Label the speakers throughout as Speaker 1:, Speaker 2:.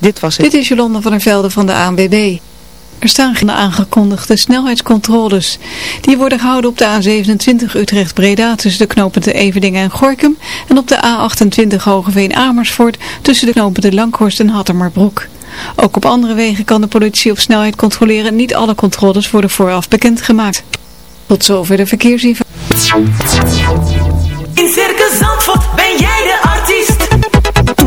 Speaker 1: Dit was het.
Speaker 2: Dit is Jolanda van der Velde van de ANWB. Er staan geen aangekondigde snelheidscontroles. Die worden gehouden op de A27 Utrecht-Breda tussen de knopende Evedingen en Gorkum en op de A28 Hogeveen-Amersfoort tussen de knopende Langhorst en Hattemerbroek. Ook op andere wegen kan de politie op snelheid controleren. Niet alle controles worden vooraf bekendgemaakt. Tot zover de verkeersinformatie.
Speaker 3: In Circus Zandvoort ben jij de artiest.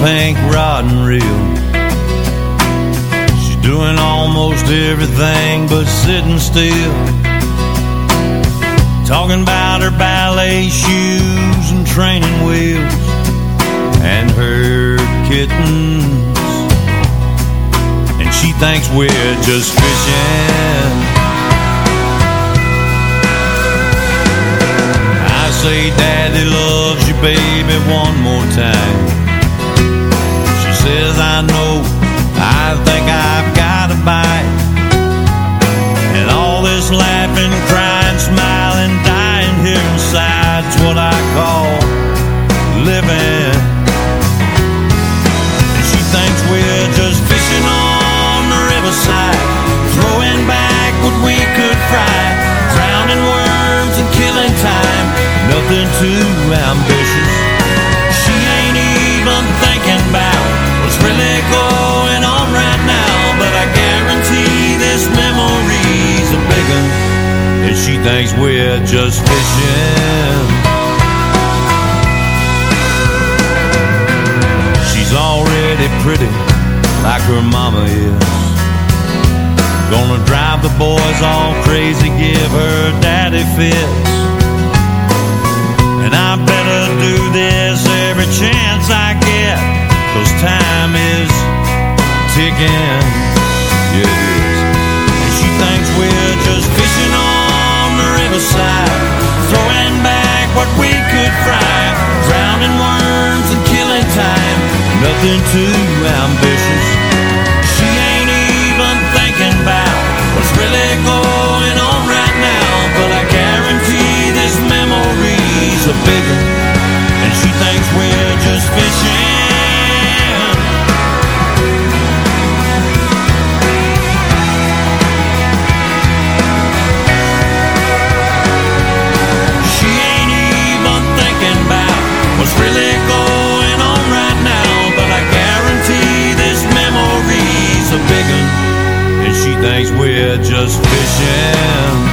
Speaker 4: Pink and reel. She's doing almost everything but sitting still. Talking about her ballet shoes and training wheels and her kittens. And she thinks we're just fishing. I say daddy loves you baby one more time I know. I think I've got a bite And all this laughing, crying, smiling, dying here inside's what I call living. And she thinks we're just fishing on the riverside Throwing back what we could fry Drowning worms and killing time. Nothing too ambitious thinks we're just fishing She's already pretty like her mama is Gonna drive the boys all crazy, give her daddy fits. And I better do this every chance I get, cause time is ticking. Yeah, it is. And she thinks we're just fishing the riverside, throwing back what we could fry, drowning worms and killing time. Nothing too ambitious. She ain't even thinking about what's really going on right now. But I guarantee this memory's a big thinks we're just fishing.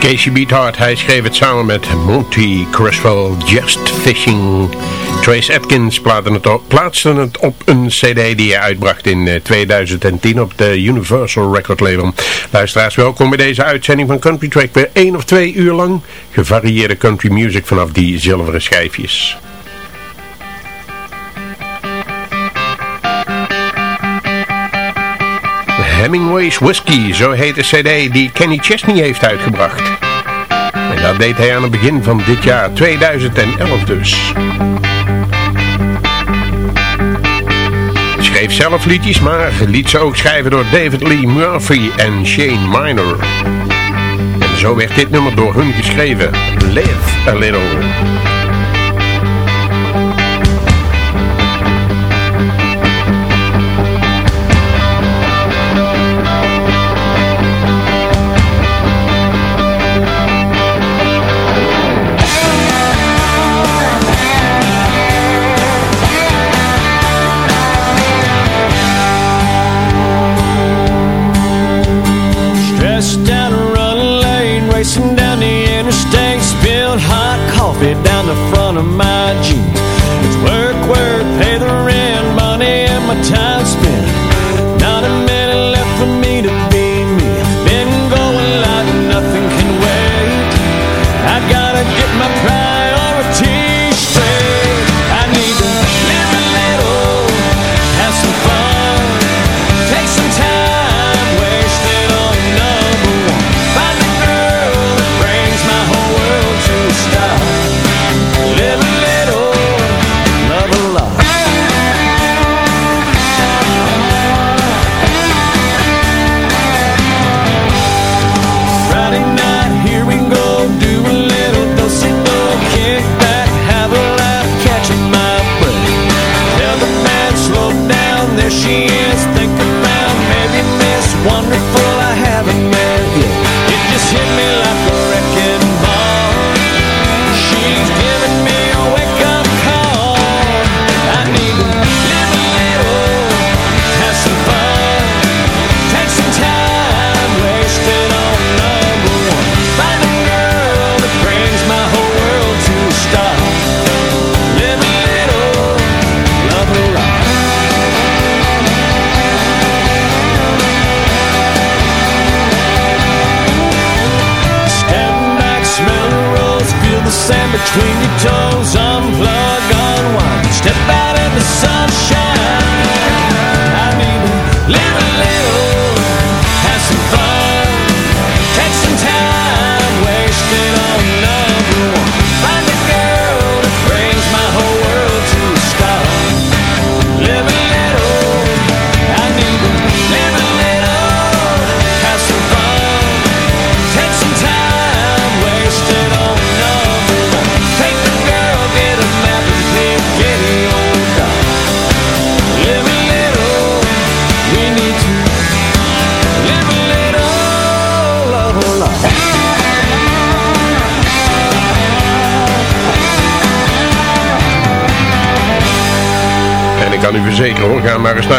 Speaker 4: Casey Beathard, hij schreef het samen met Monty Criswell, Just Fishing. Trace Atkins plaatste het op een cd die hij uitbracht in 2010 eh, op de Universal Record label. Luisteraars, welkom bij deze uitzending van Country Track. Weer één of twee uur lang gevarieerde country music vanaf die zilveren schijfjes. Hemingway's Whiskey, zo heet de cd die Kenny Chesney heeft uitgebracht. En dat deed hij aan het begin van dit jaar, 2011 dus. Schreef zelf liedjes, maar liet ze ook schrijven door David Lee Murphy en Shane Miner. En zo werd dit nummer door hun geschreven, Live a Little.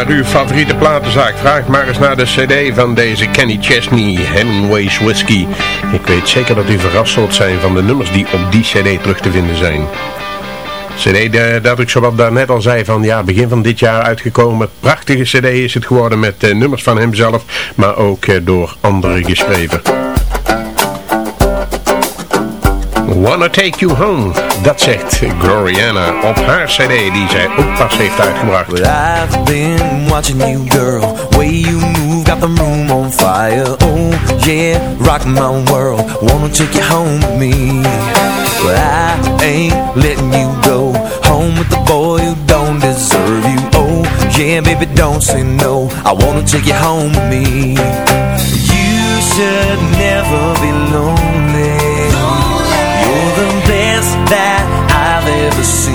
Speaker 4: Naar uw favoriete platenzaak. Vraag maar eens naar de cd van deze Kenny Chesney, Hemingway's Whiskey. Ik weet zeker dat u verrast zult zijn van de nummers die op die cd terug te vinden zijn. CD dat ik zo daarnet al zei van ja, begin van dit jaar uitgekomen. Prachtige cd is het geworden met uh, nummers van hemzelf, maar ook uh, door anderen geschreven. Wanna Take You Home. Dat zegt Gloriana op haar cd die zij ook pas heeft uitgebracht.
Speaker 5: I've been watching you girl, way you move, got the room on fire. Oh yeah, rock my world, wanna take you home with me. But I ain't letting you go, home with the boy who don't deserve you. Oh yeah, baby don't say no, I wanna take you home with me. You should never be lonely that I've ever seen.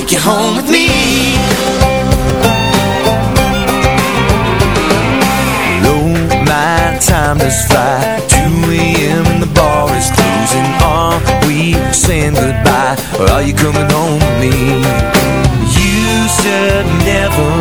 Speaker 5: take you home with me Low, my time does fly 2 a.m. and the bar is closing Are we saying goodbye? Or are you coming home with me? You should never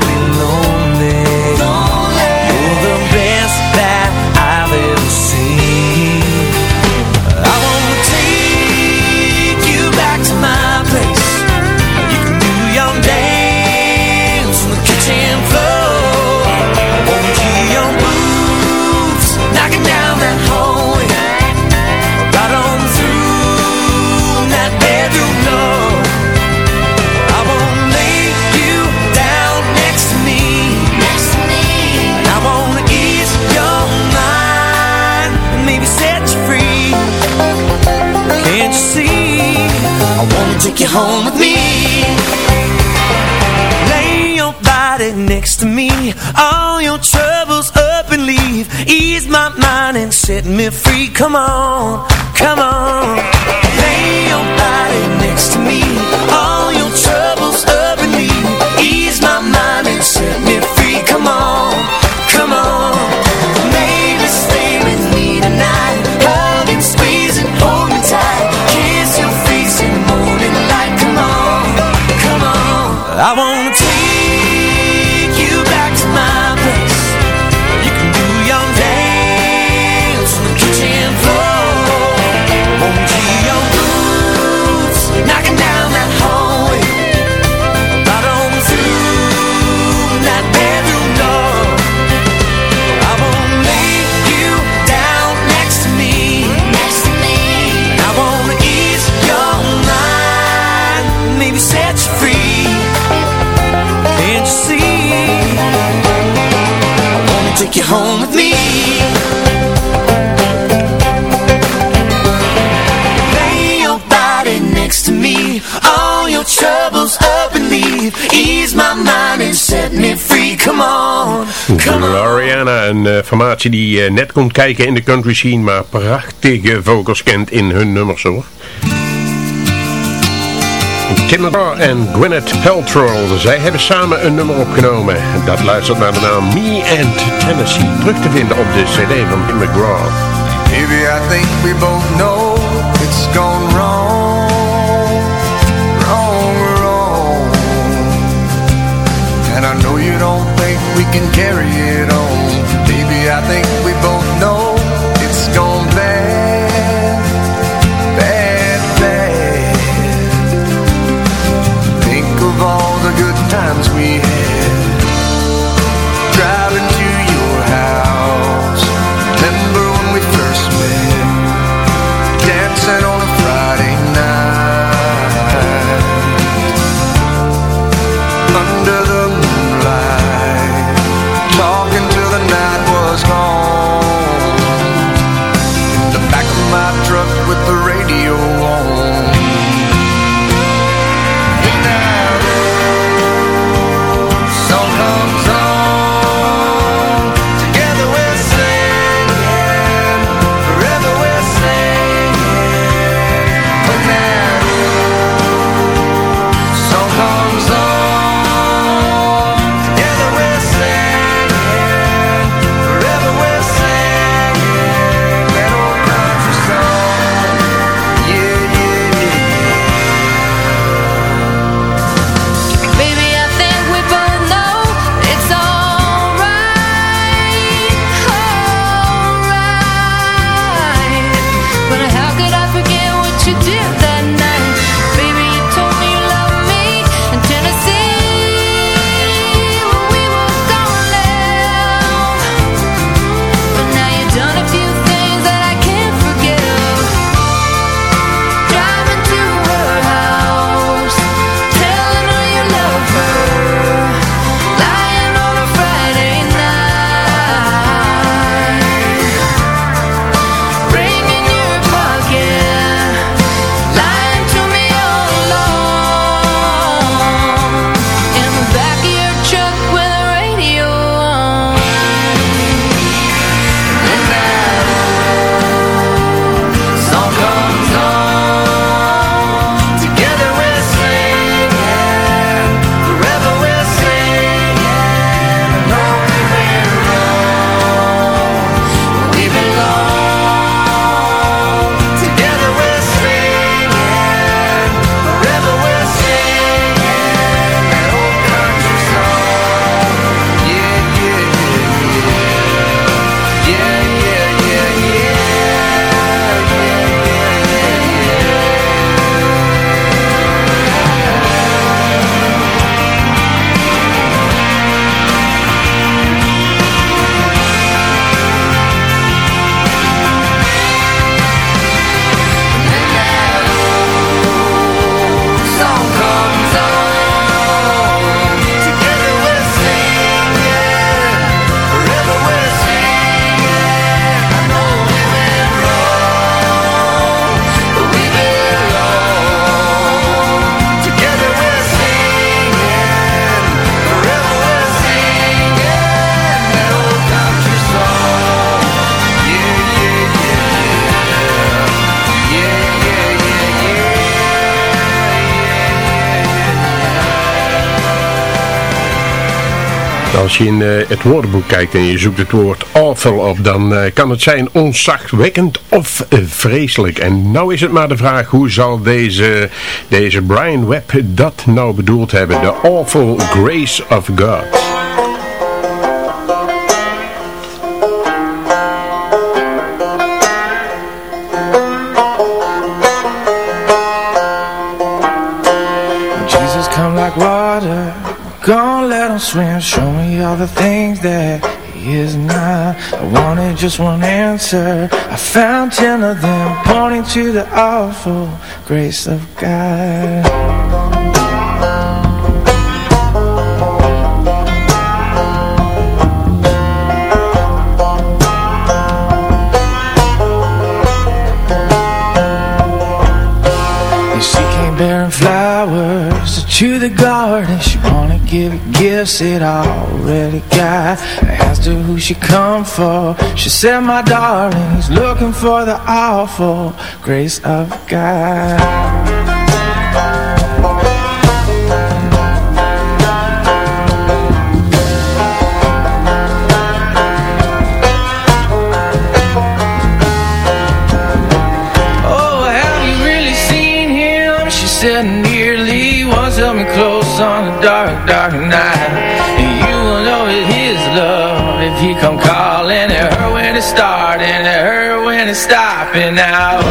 Speaker 5: me free, come on. set me free, come on.
Speaker 1: Gloriana, een eh, formatie die eh, net komt kijken in de country scene, maar prachtige vocals kent in hun nummers hoor. McGraw en Gwyneth Paltrow, zij hebben samen een nummer opgenomen. Dat luistert naar de naam Me and Tennessee, terug te vinden op de cd van Tim McGraw.
Speaker 6: Maybe I think we both know it's gone can carry it on. Baby, I think
Speaker 1: Als je in uh, het woordenboek kijkt en je zoekt het woord awful op, dan uh, kan het zijn onzachtwekkend of uh, vreselijk. En nou is het maar de vraag, hoe zal deze, deze Brian Webb dat nou bedoeld hebben? The awful grace of God.
Speaker 7: Swim Show me all the things that he is not. I wanted just one answer. I found ten of them Pointing to the awful grace of God. To the garden give gifts it already got. I asked her who she come for. She said my darling He's looking for the awful grace of God stopping now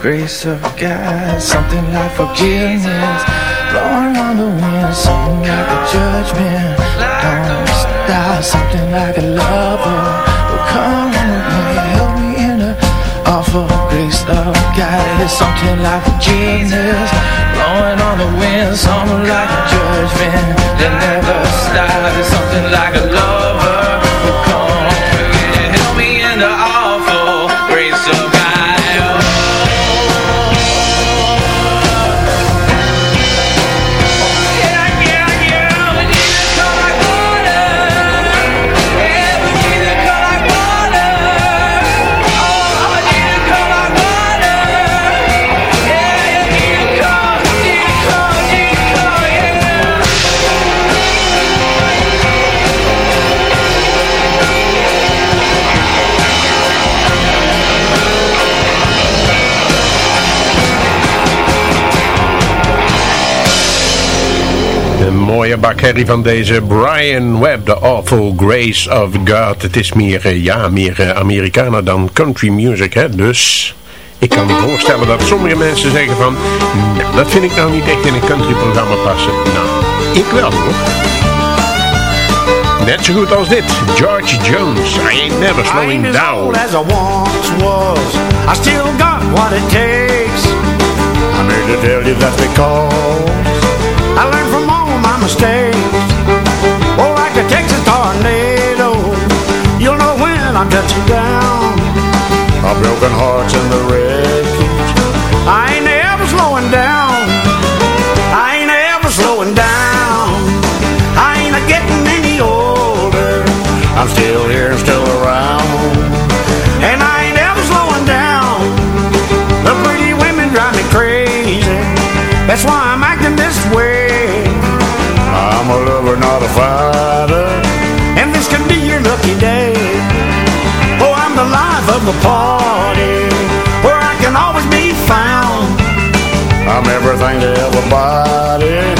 Speaker 7: grace of God Something like forgiveness. Blowing on the wind Something like a judgment. Don't stop Something like a lover who come again Help me in the awful grace of God. It's something like forgiveness. Blowing on the wind Something like a judgment. That never stops It's something like a lover
Speaker 1: mooie bakherrie van deze Brian Webb, The Awful Grace of God. Het is meer, uh, ja, meer uh, Amerikaner dan country music, hè. Dus ik kan me voorstellen dat sommige mensen zeggen van... Nou, dat vind ik nou niet echt in een country programma passen. Nou, ik wel hoor. Net zo goed als dit. George Jones, I ain't never slowing I down. as I once was. I still got what it takes. I'm here to tell you that's because I learned from my mistakes. Oh, like a Texas tornado, you'll know when I'm touching down. A broken hearts in the wreckage. I ain't ever slowing down. I ain't ever slowing down. I ain't getting any older. I'm still here, Friday And this can be your lucky day. Oh, I'm the life of
Speaker 8: the party Where I can always be found. I'm everything to everybody.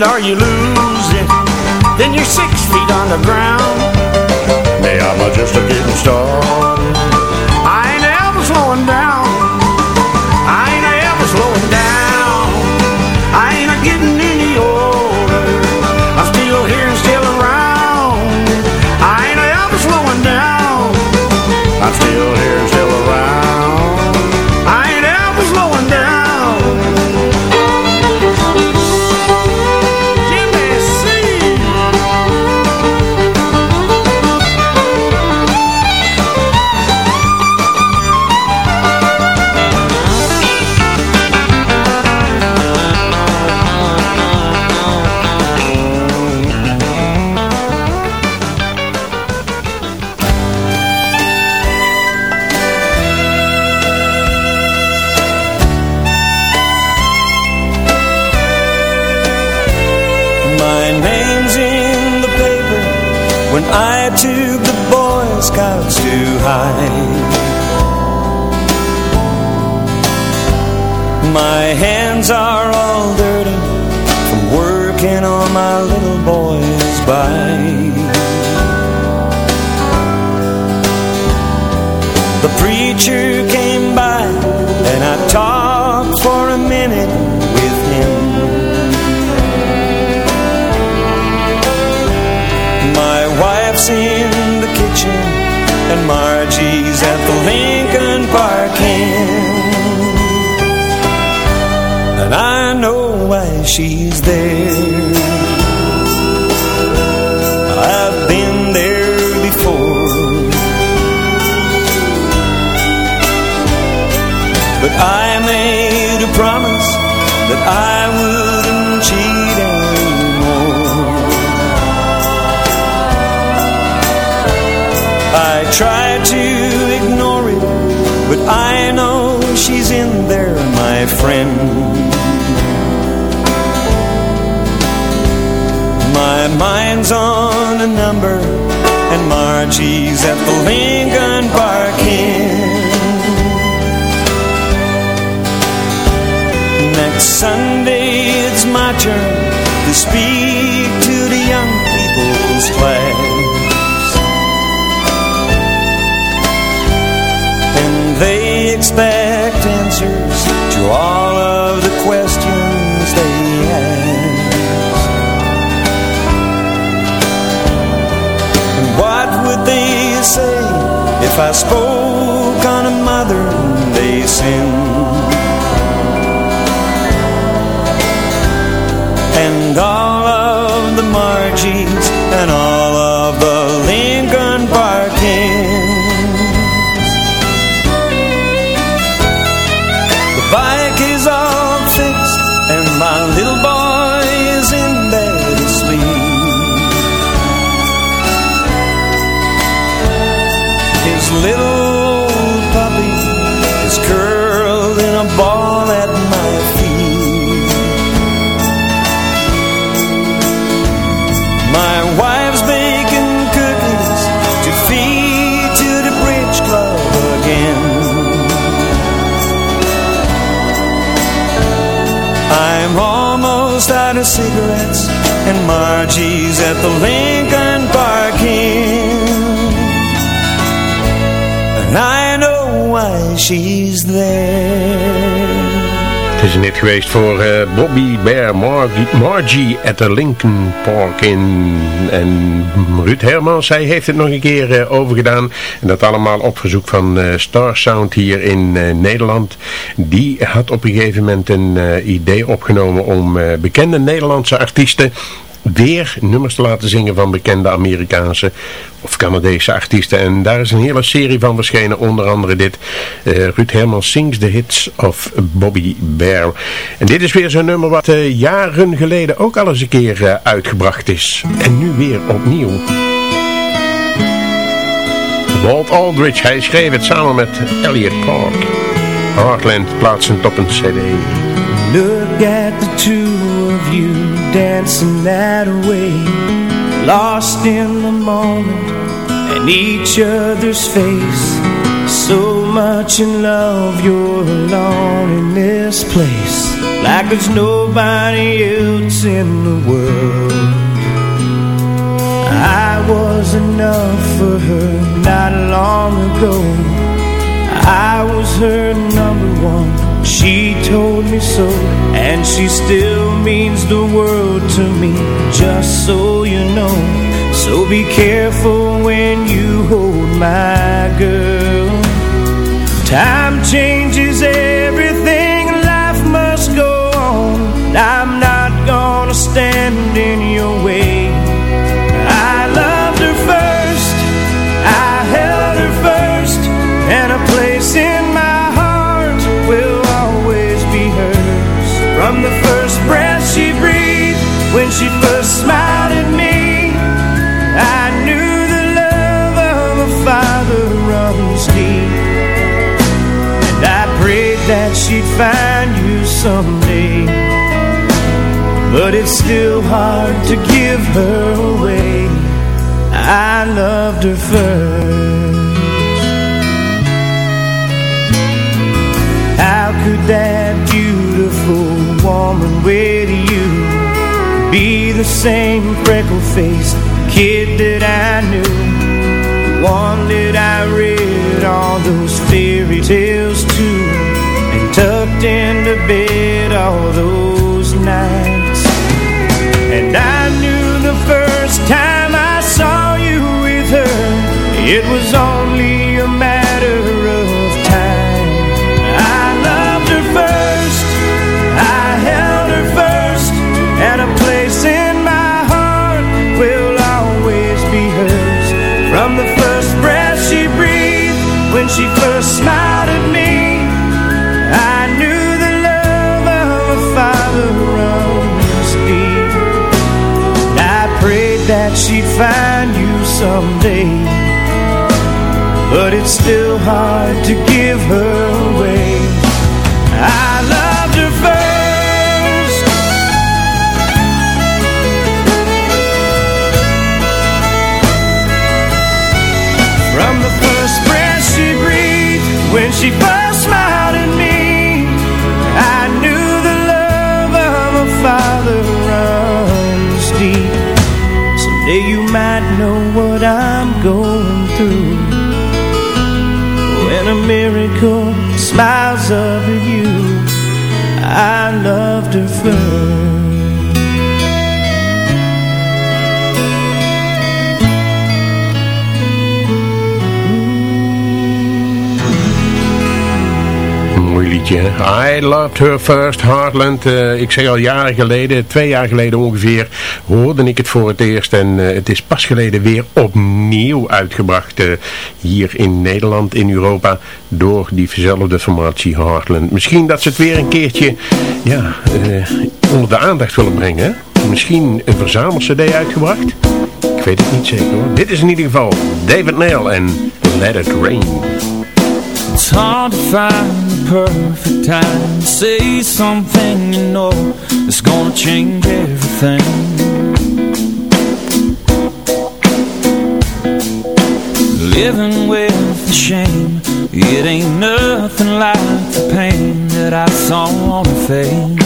Speaker 8: It or you lose it. Then you're six feet underground. Yeah, I'm just a getting started.
Speaker 5: Why she's there. I've been there before. But I made a promise that I wouldn't cheat anymore. I tried to ignore it, but I know she's in there, my friend. My mind's on a number, and Margie's at the Lincoln Park Inn. Next Sunday it's my turn to speak to the young people's class. And they expect answers to all I spoke on a modern day sin? Cigarettes and Margie's at the Lincoln Park Inn. And I know why she's there.
Speaker 1: Het is net geweest voor eh, Bobby Bear Margie, Margie at the Lincoln Park in. En Ruud Hermans, hij heeft het nog een keer eh, overgedaan. En dat allemaal op verzoek van eh, Star Sound hier in Nederland. Die had op een gegeven moment een idee opgenomen om bekende Nederlandse artiesten weer nummers te laten zingen van bekende Amerikaanse of Canadese artiesten. En daar is een hele serie van verschenen, onder andere dit. Uh, Ruud Hermans sings the hits of Bobby Bear. En dit is weer zo'n nummer wat uh, jaren geleden ook al eens een keer uh, uitgebracht is. En nu weer opnieuw. Walt Aldridge, hij schreef het samen met Elliot Clark. Heartland plaatsend op een cd.
Speaker 9: Look at the two of you dancing that way. Lost in the moment and each other's face. So much in love you're alone in this place. Like there's nobody else in the world. I was enough for her not long ago. I was her number one she told me so And she still means the world to me Just so you know. So be careful when you hold my girl. Time changes But it's still hard to give her away. I loved her first. How could that beautiful woman with you Be the same freckle-faced kid that I knew? The one that I read all those fairy tales to And tucked into bed all those nights It was only a matter of time. I loved her first. I held her first. And a place in my heart Will always be hers. From the first breath she breathed When she first smiled at me I knew the love of a father runs deep I prayed that she'd find you someday But it's still hard to give her away. I loved her first. From the first breath she breathed When she first smiled at me I knew the love of a father runs deep. Someday you might know miracle smiles over you. I loved her first
Speaker 1: I Loved Her First, Heartland. Eh, ik zeg al jaren geleden, twee jaar geleden ongeveer, hoorde ik het voor het eerst. En eh, het is pas geleden weer opnieuw uitgebracht. eh, hier in Nederland, in Europa, door die verzelfde formatie Heartland. Misschien dat ze het weer een keertje ja, onder de aandacht willen brengen. Misschien een verzamelcd uitgebracht? Ik weet het niet zeker hoor. Dit is in ieder geval David Nail en Let It Rain.
Speaker 10: Perfect time to say something you know is gonna change everything. Living with the shame, it ain't nothing like the pain that I saw on her face.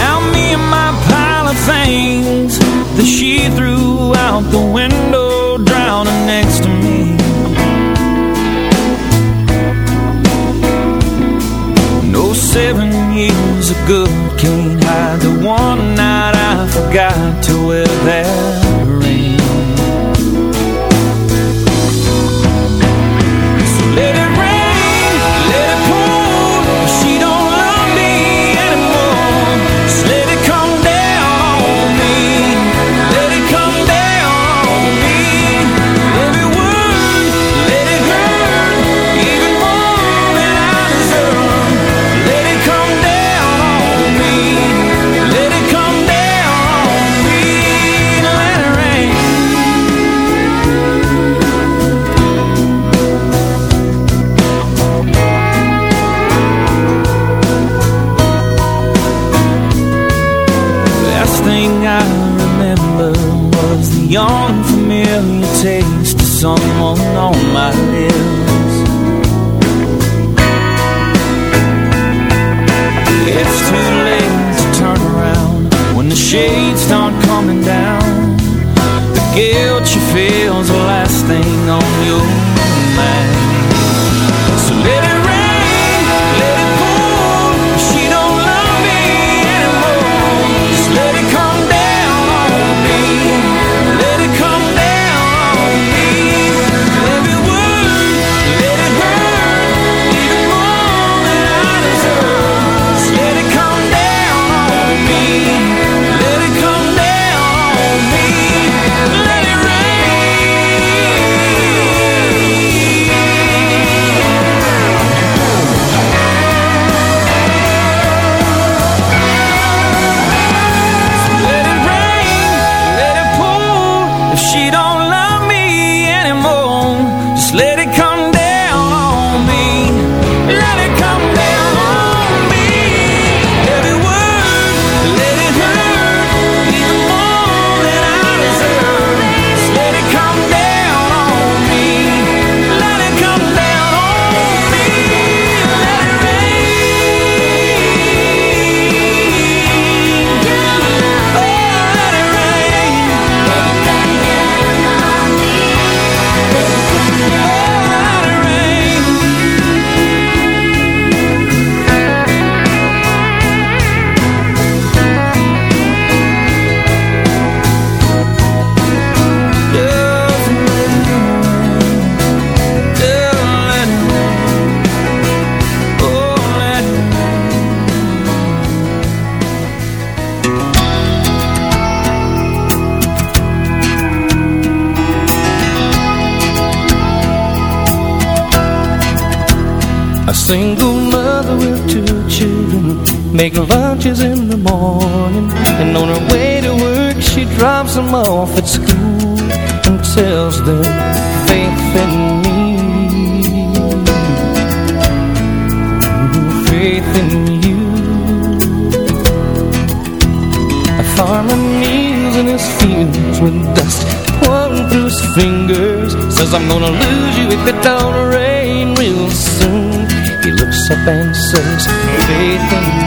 Speaker 10: Now me and my pile of things that she threw out the window drowning next to me seven years good can't hide the one night I forgot to wear that
Speaker 9: Make lunches in the morning. And on her way to work She drops them off at school And tells them faith in me. Faith in you. A farmer kneels in his fields With dust. Pouring through his fingers Says I'm gonna lose you if it don't rain real soon. He looks up and says, faith in me,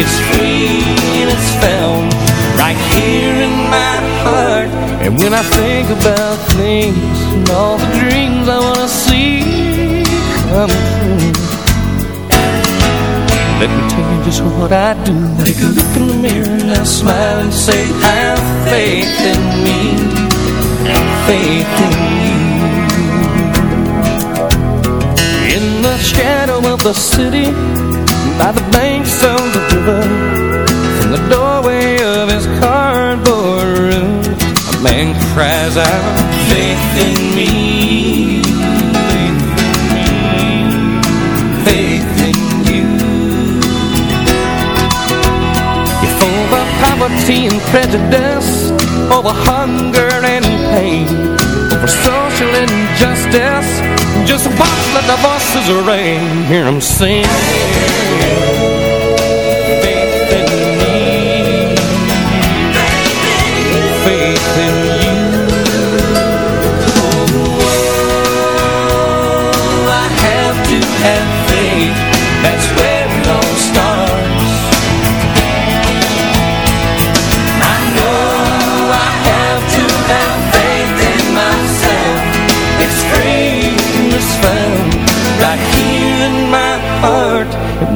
Speaker 9: it's free and it's found right here in my heart. And when I think about things And all the dreams I wanna see come true. Let me tell you just what I do. Take a look in the mirror and I smile and say Have faith in me Faith in you. In the shadow of the city By the banks of the river the doorway of his cardboard room. A man cries out Faith in me Faith in you. You're full of poverty and prejudice Over hunger and pain Over social injustice Just watch let the voices ring Hear them sing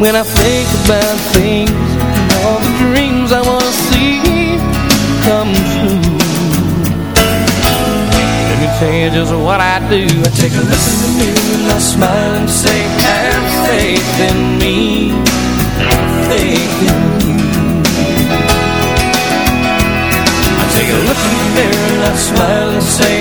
Speaker 9: when I think about things, all the dreams I wanna see come true. Let me tell you just what I do. I take a look in the mirror and I smile and say, faith in me, faith in you. I take a look in the mirror and I smile and say,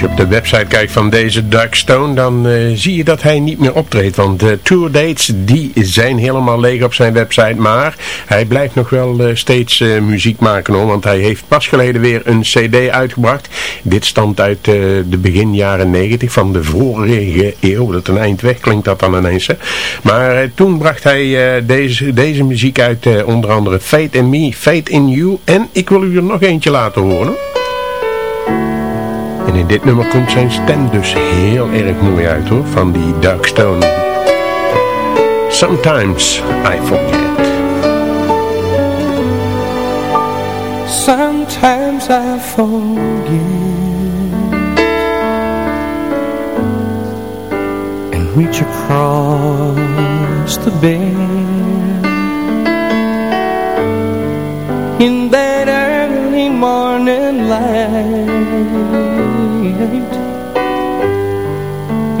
Speaker 1: je op de website kijkt van deze Dark Stone, dan uh, zie je dat hij niet meer optreedt. Want de tour dates, die zijn helemaal leeg op zijn website. Maar hij blijft nog wel uh, steeds uh, muziek maken hoor. Want hij heeft pas geleden weer een cd uitgebracht. Dit stamt uit de begin jaren 90 van de vorige eeuw. Dat een eind weg klinkt dat dan ineens. Hè. Maar toen bracht hij deze, deze muziek uit. onder andere Fate in Me, Fate in You. En ik wil u er nog eentje laten horen. En in dit nummer komt zijn stem dus heel erg mooi uit hoor, van die Dark Stone. Sometimes I forget.
Speaker 9: Sometimes I forget And reach across the bed In that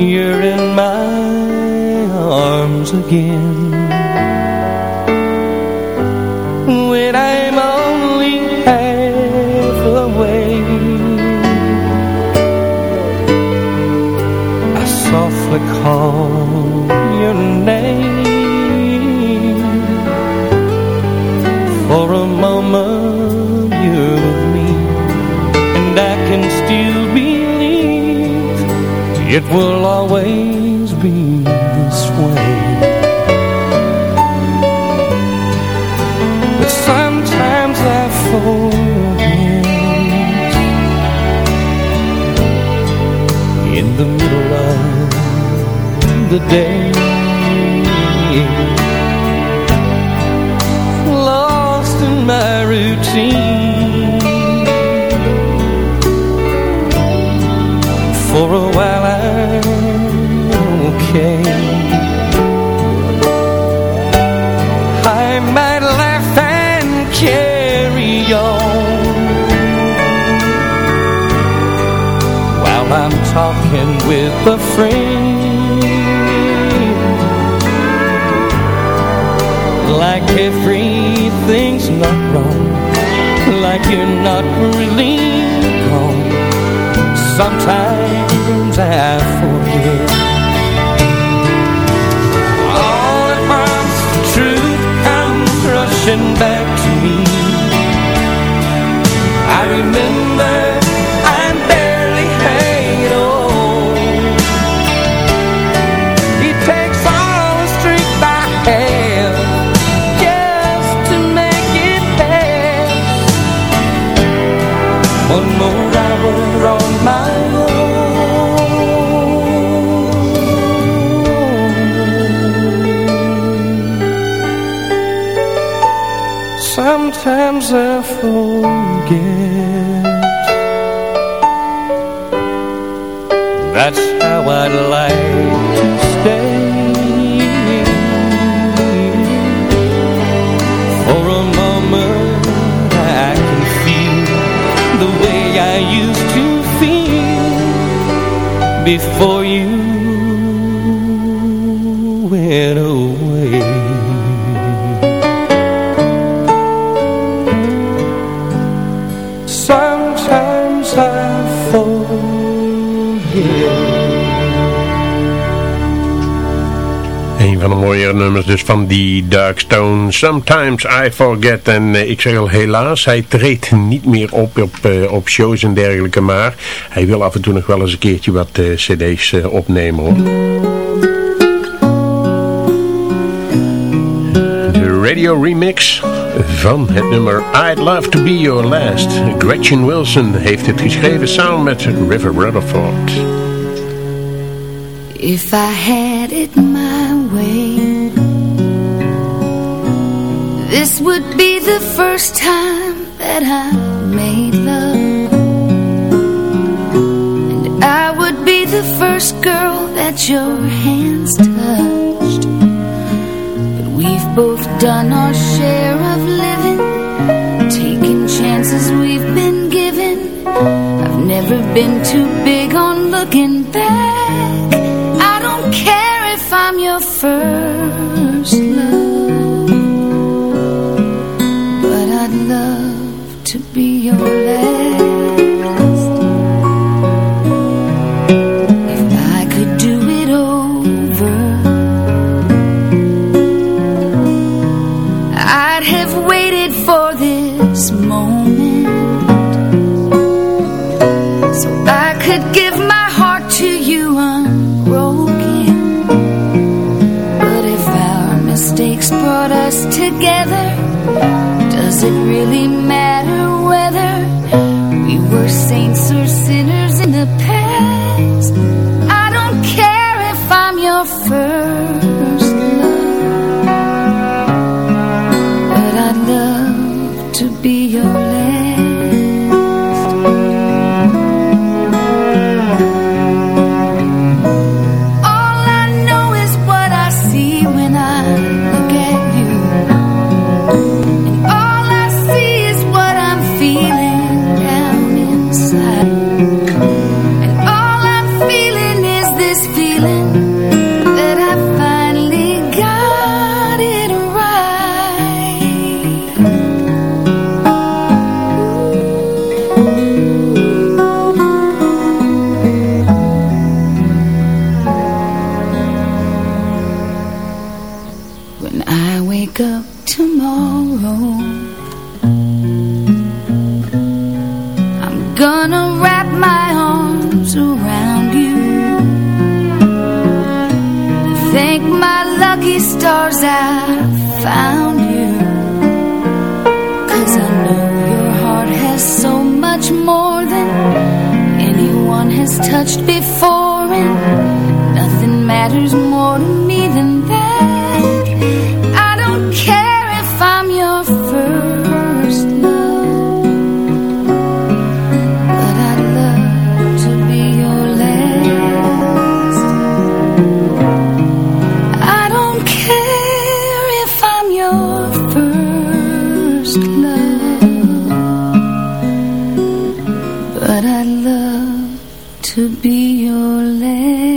Speaker 9: you're in my arms again. When I'm only half away I softly call your name. For a moment you're with me And I can still It will always be this way. But sometimes I forget. In the middle of the day Before
Speaker 1: mooiere nummers dus van die Dark Stone. Sometimes I forget. En eh, ik zeg al helaas, hij treedt niet meer op op, eh, op shows en dergelijke. Maar hij wil af en toe nog wel eens een keertje wat eh, cd's opnemen hoor. De radio remix van het nummer I'd Love To Be Your Last. Gretchen Wilson heeft het geschreven samen met River Rutherford.
Speaker 11: If I had it This would be the first time that I made love. And I would be the first girl that your hands touched. But we've both done our share of living Taking chances we've been given. I've never been too big on looking back. I don't care if I'm your first love to be your last. If I could do it over I'd have waited for this moment. So I could give my heart to you unbroken. But if our mistakes brought us together does it really matter whether we were saints or to be your last.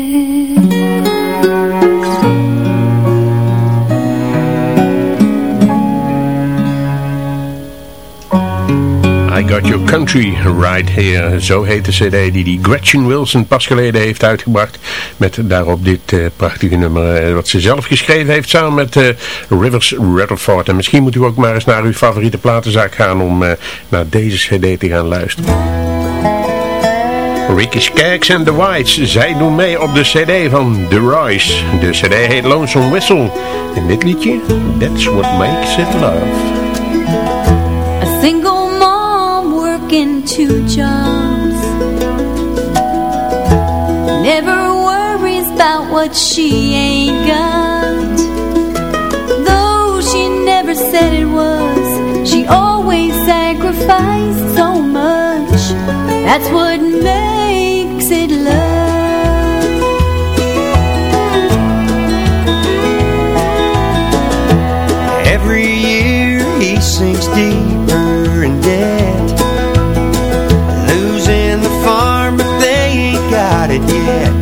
Speaker 1: I Got Your Country Right Here. Zo heet de cd die die Gretchen Wilson pas geleden heeft uitgebracht. Met daarop dit eh, prachtige nummer eh, wat ze zelf geschreven heeft samen met eh, Rivers Rutherford. En misschien moet u ook maar eens naar uw favoriete platenzaak gaan om naar deze cd te gaan luisteren. Ricky Skaggs en The Whites, zij doen mee op de cd van The Roys. De cd heet Lonesome Whistle. En dit liedje, That's What Makes It Love.
Speaker 12: A single mom working two jobs Never worries about what she ain't got Though she never said it was She always That's what makes it love.
Speaker 5: Every year he sinks deeper in debt. Losing the farm but they ain't got it yet.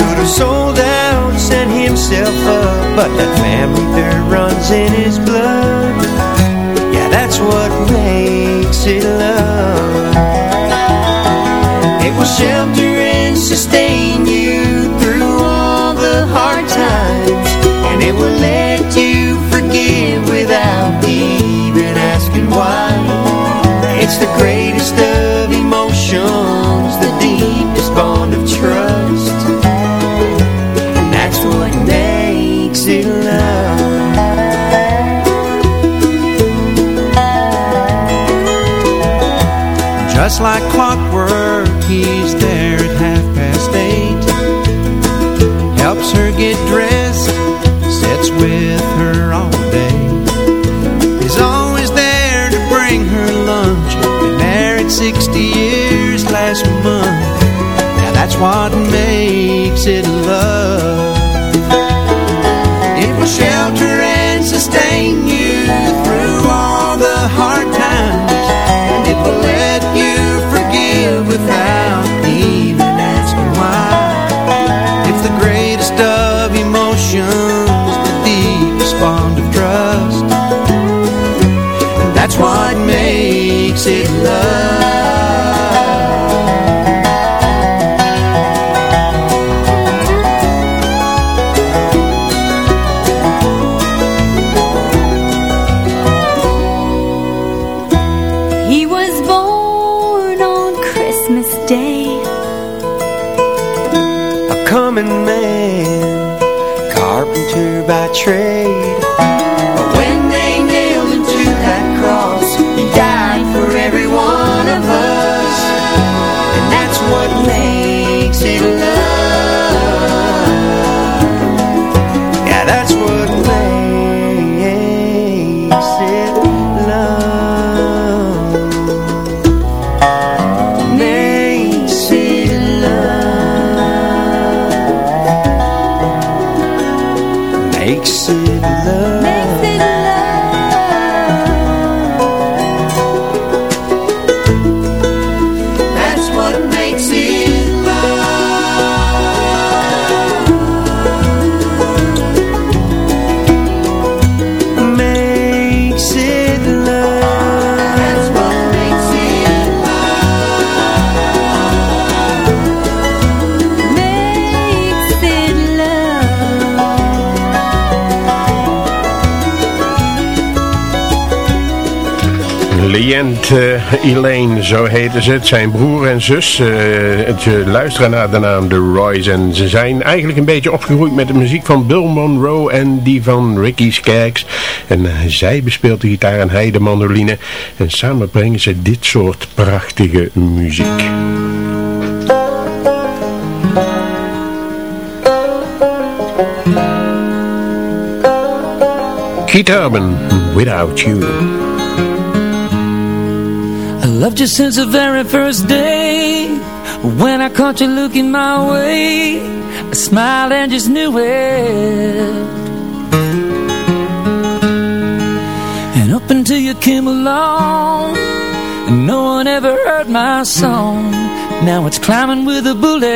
Speaker 5: Could have sold out, set himself up But that family dirt runs in his blood. Yeah, that's what makes it love. It will shelter and sustain you through all the hard times. And it will let you forgive without even asking why. It's the greatest of emotions, the deepest bond of trust. And that's what makes it love Just like clockwork, he's there at half past eight. Helps her get dressed, sits with her all day. He's always there to bring her lunch. Been married 60 years last month. Now that's what makes it love. It will shelter and sustain you love
Speaker 1: Elaine, zo heten ze het. Zijn broer en zus. Uh, luisteren naar de naam The Roy's. En ze zijn eigenlijk een beetje opgegroeid met de muziek van Bill Monroe en die van Ricky Skaggs. En uh, zij bespeelt de gitaar en hij de mandoline. En samen brengen ze dit soort prachtige muziek. Keith Urban, Without You.
Speaker 9: Loved you since the very first day When I caught you looking my way. I smiled and just knew it. And up until you came along And no one ever heard my song. Now it's climbing with a bullet.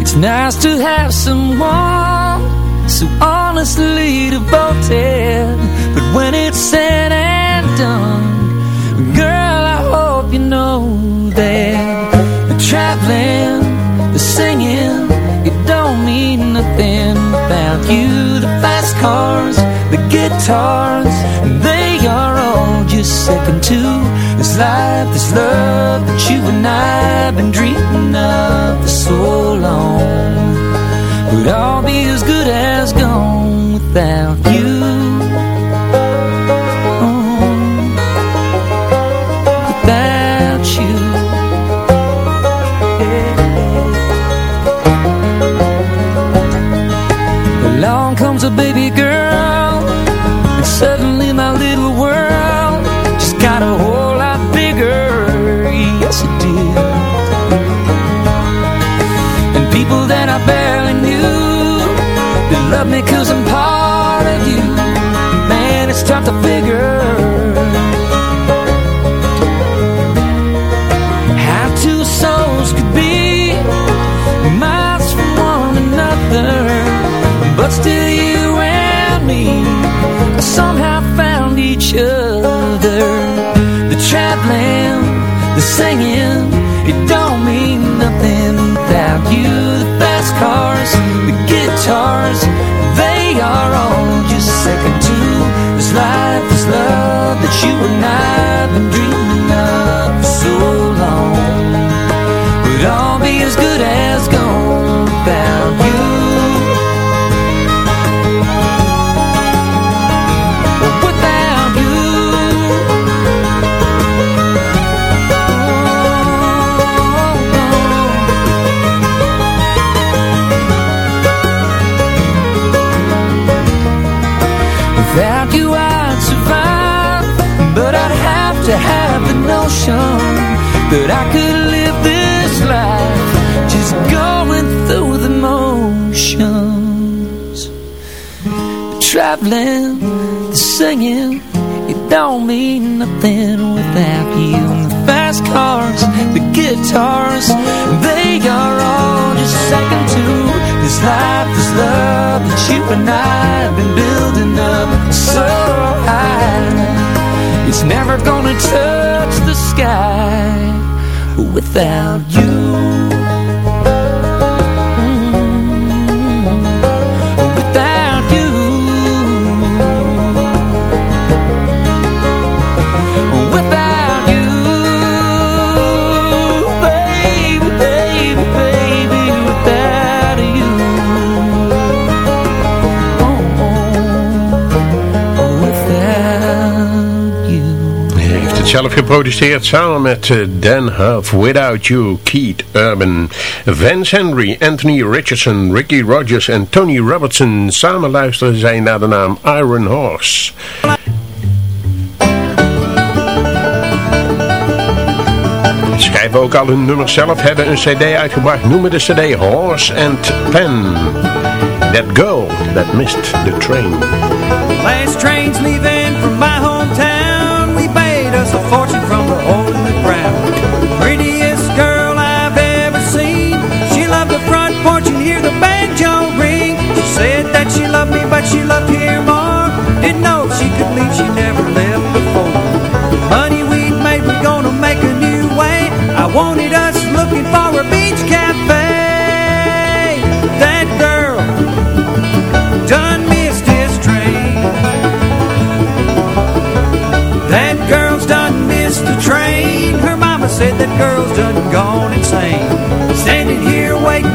Speaker 9: It's nice to have someone so honestly devoted when it's said and done Girl, I hope you know that The traveling, the singing. It don't mean nothing without you. The fast cars, the guitars They are all just second to This life, this love that you and I have been dreaming of for so long. Would all be as good as gone without you. The singing It don't mean nothing without you. And the fast cars, the guitars They are all just second to This life, this love that you and I have been building up so high. It's never gonna touch the sky without you
Speaker 1: zelf geproduceerd samen met eh, Dan Huff, Without You, Keith Urban, Vance Henry, Anthony Richardson, Ricky Rogers en Tony Robertson. Samen luisteren zij naar de naam Iron Horse. Schrijven ook al hun nummers zelf, hebben een cd uitgebracht. Noemen de cd Horse and Pen. That girl that missed the train.
Speaker 10: Last train's leaving from my hometown. Fortune girl's done gone insane. Standing here waiting,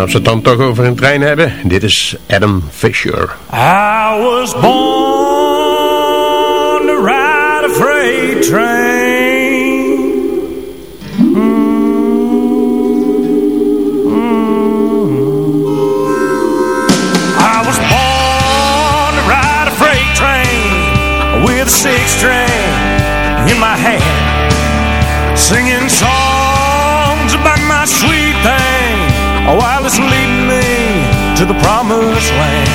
Speaker 1: als we het dan toch over een trein hebben, dit is Adam Fisher.
Speaker 13: I was born to ride a freight train. I was born to ride a freight train with a six string in my hand, singing to the promised land.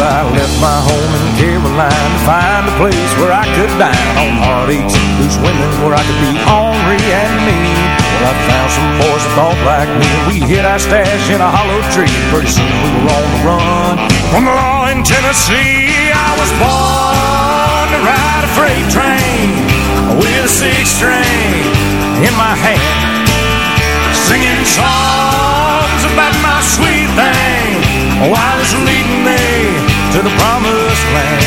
Speaker 13: Well, I left my home in Caroline to find a place where I could dine on heartaches, loose women where I could be ornery and mean. Well, I found some boys that thought like me, and we hid our stash in a hollow tree. Pretty soon we were on the run from the law in Tennessee. I was born to ride a freight train with a six string in my hand, singing songs while it's leading me to the promised land.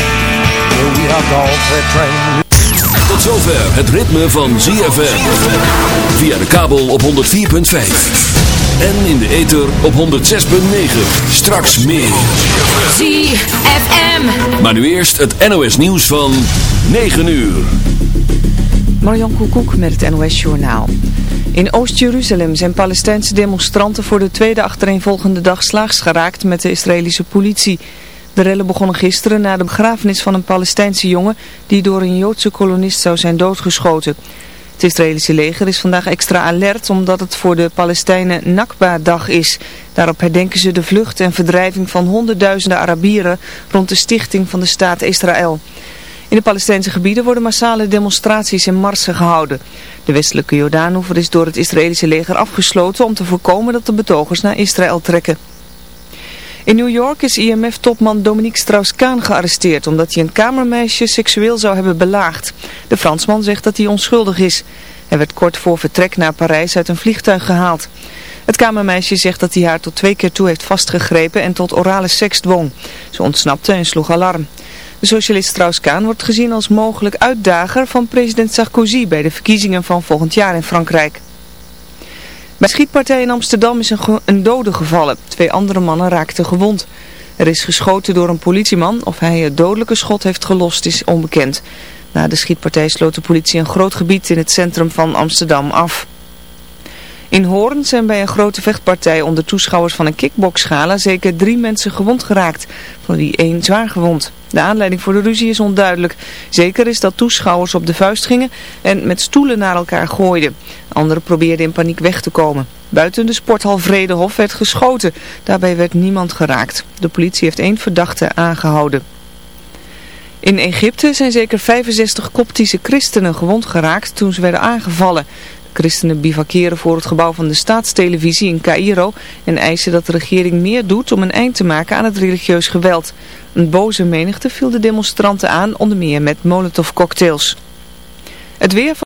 Speaker 13: We hopped off that train.
Speaker 14: Tot zover het ritme van ZFM. Via de kabel op 104.5. En in de ether op 106.9. Straks meer.
Speaker 11: ZFM.
Speaker 14: Maar nu eerst het NOS nieuws van 9 uur.
Speaker 15: Marjan Koekoek met het NOS Journaal. In Oost-Jeruzalem zijn Palestijnse demonstranten voor de tweede achtereenvolgende dag slaags geraakt met de Israëlische politie. De rellen begonnen gisteren na de begrafenis van een Palestijnse jongen die door een Joodse kolonist zou zijn doodgeschoten. Het Israëlische leger is vandaag extra alert omdat het voor de Palestijnen Nakba-dag is. Daarop herdenken ze de vlucht en verdrijving van honderdduizenden Arabieren rond de stichting van de staat Israël. In de Palestijnse gebieden worden massale demonstraties en marsen gehouden. De westelijke Jordaanoever is door het Israëlische leger afgesloten om te voorkomen dat de betogers naar Israël trekken. In New York is IMF-topman Dominique Strauss-Kaan gearresteerd omdat hij een kamermeisje seksueel zou hebben belaagd. De Fransman zegt dat hij onschuldig is. Hij werd kort voor vertrek naar Parijs uit een vliegtuig gehaald. Het kamermeisje zegt dat hij haar tot twee keer toe heeft vastgegrepen en tot orale seks dwong. Ze ontsnapte en sloeg alarm. Socialist Strauss-Kaan wordt gezien als mogelijk uitdager van president Sarkozy bij de verkiezingen van volgend jaar in Frankrijk. Bij schietpartij in Amsterdam is een, een dode gevallen. Twee andere mannen raakten gewond. Er is geschoten door een politieman. Of hij het dodelijke schot heeft gelost is onbekend. Na de schietpartij sloot de politie een groot gebied in het centrum van Amsterdam af. In Hoorn zijn bij een grote vechtpartij onder toeschouwers van een kickboxgala zeker drie mensen gewond geraakt, van wie één zwaar gewond. De aanleiding voor de ruzie is onduidelijk. Zeker is dat toeschouwers op de vuist gingen en met stoelen naar elkaar gooiden. Anderen probeerden in paniek weg te komen. Buiten de sporthal Vredehof werd geschoten. Daarbij werd niemand geraakt. De politie heeft één verdachte aangehouden. In Egypte zijn zeker 65 koptische christenen gewond geraakt toen ze werden aangevallen. Christenen bivakeren voor het gebouw van de staatstelevisie in Cairo en eisen dat de regering meer doet om een eind te maken aan het religieus geweld. Een boze menigte viel de demonstranten aan, onder meer met molotovcocktails. Het weer